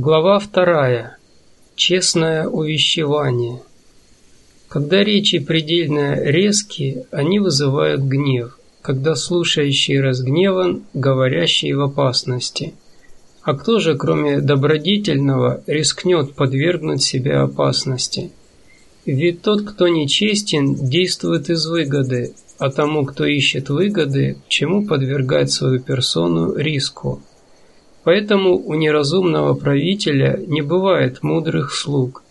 Глава вторая. Честное увещевание. Когда речи предельно резкие, они вызывают гнев, когда слушающий разгневан, говорящий в опасности. А кто же, кроме добродетельного, рискнет подвергнуть себя опасности? Ведь тот, кто нечестен, действует из выгоды, а тому, кто ищет выгоды, чему подвергать свою персону риску? Поэтому у неразумного правителя не бывает мудрых слуг.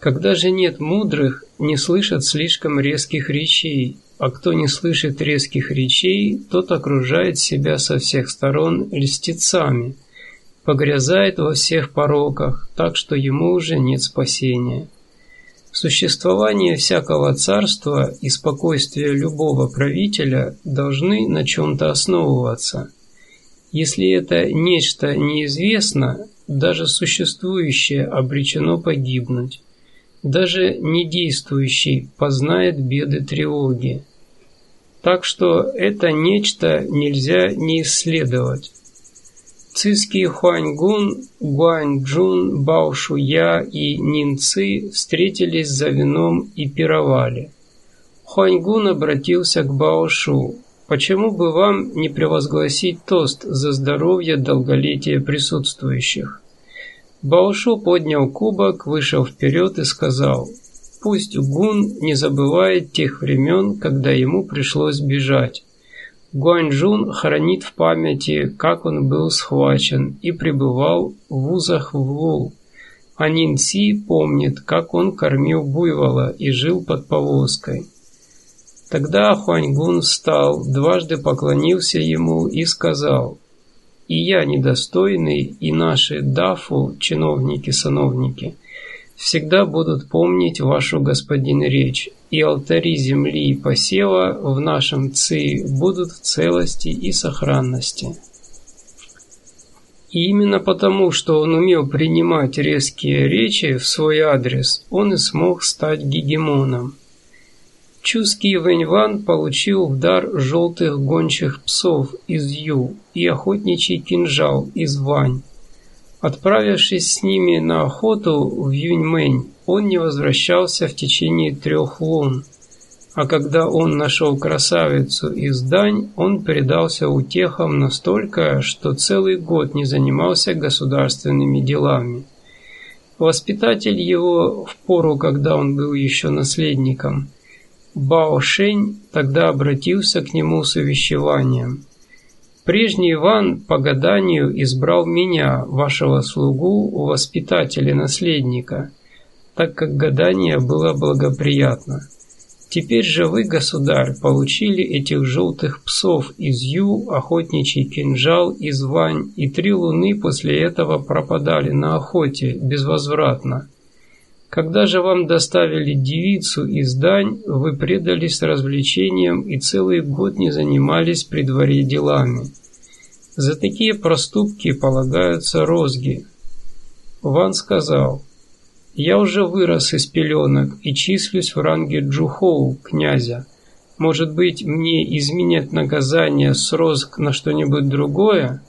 Когда же нет мудрых, не слышат слишком резких речей, а кто не слышит резких речей, тот окружает себя со всех сторон льстецами, погрязает во всех пороках, так что ему уже нет спасения. Существование всякого царства и спокойствие любого правителя должны на чем-то основываться – если это нечто неизвестно, даже существующее обречено погибнуть. Даже недействующий познает беды тревоги. Так что это нечто нельзя не исследовать. Цисский Хуаньгун, Гуаньчжун, Баошуя и Нинцы встретились за вином и пировали. Хуаньгун обратился к Баошу. Почему бы вам не превозгласить тост за здоровье долголетия присутствующих? Баошу поднял кубок, вышел вперед и сказал, «Пусть Гун не забывает тех времен, когда ему пришлось бежать. Гуанчжун хранит в памяти, как он был схвачен и пребывал в вузах в Лул. А Нинси помнит, как он кормил буйвола и жил под повозкой. Тогда Хуаньгун встал, дважды поклонился ему и сказал, «И я недостойный, и наши дафу, чиновники-сановники, всегда будут помнить вашу, господин, речь, и алтари земли и посева в нашем ци будут в целости и сохранности». И именно потому, что он умел принимать резкие речи в свой адрес, он и смог стать гегемоном. Чуский Вэньван получил в дар желтых гончих псов из Ю и охотничий кинжал из Вань. Отправившись с ними на охоту в Юньмэнь, он не возвращался в течение трех лун. А когда он нашел красавицу из Дань, он предался утехам настолько, что целый год не занимался государственными делами. Воспитатель его в пору, когда он был еще наследником, Бао Шень тогда обратился к нему с увещеванием. «Прежний Иван по гаданию избрал меня, вашего слугу, у воспитателя наследника, так как гадание было благоприятно. Теперь же вы, государь, получили этих желтых псов из Ю, охотничий кинжал из Вань, и три луны после этого пропадали на охоте безвозвратно. Когда же вам доставили девицу из Дань, вы предались развлечениям и целый год не занимались при дворе делами. За такие проступки полагаются розги. Ван сказал, «Я уже вырос из пеленок и числюсь в ранге Джухоу, князя. Может быть, мне изменят наказание с розг на что-нибудь другое?»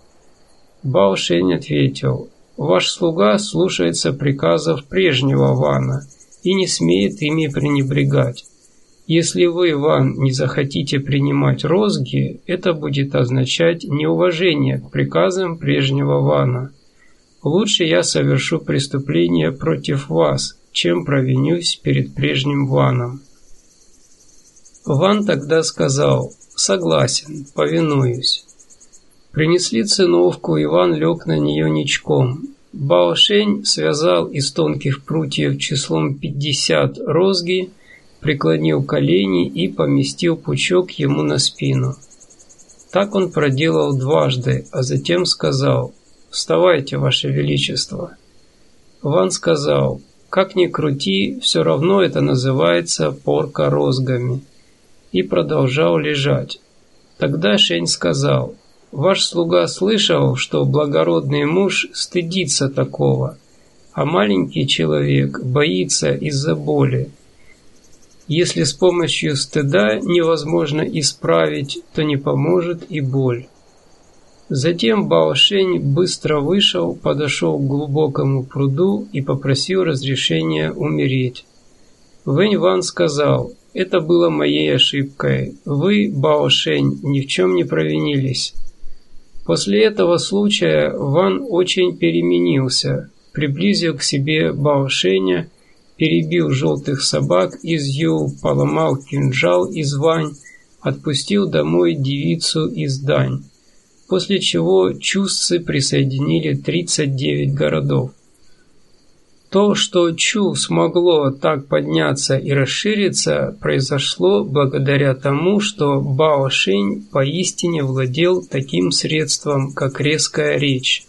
Бао Шень ответил, Ваш слуга слушается приказов прежнего Вана и не смеет ими пренебрегать. Если вы, Ван, не захотите принимать розги, это будет означать неуважение к приказам прежнего Вана. Лучше я совершу преступление против вас, чем провинюсь перед прежним Ваном. Ван тогда сказал «Согласен, повинуюсь». Принесли циновку, Иван лег на нее ничком. Баошень связал из тонких прутьев числом пятьдесят розги, преклонил колени и поместил пучок ему на спину. Так он проделал дважды, а затем сказал «Вставайте, Ваше Величество». Ван сказал «Как ни крути, все равно это называется порка розгами» и продолжал лежать. Тогда Шень сказал Ваш слуга слышал, что благородный муж стыдится такого, а маленький человек боится из-за боли. Если с помощью стыда невозможно исправить, то не поможет и боль. Затем Баошень быстро вышел, подошел к глубокому пруду и попросил разрешения умереть. Вэнь Ван сказал, «Это было моей ошибкой. Вы, Баошень, ни в чем не провинились». После этого случая Ван очень переменился, приблизил к себе Баошеня, перебил желтых собак из Ю, поломал кинжал из Вань, отпустил домой девицу из Дань после чего чусцы присоединили 39 городов. То, что Чу смогло так подняться и расшириться, произошло благодаря тому, что Бао Шень поистине владел таким средством, как резкая речь.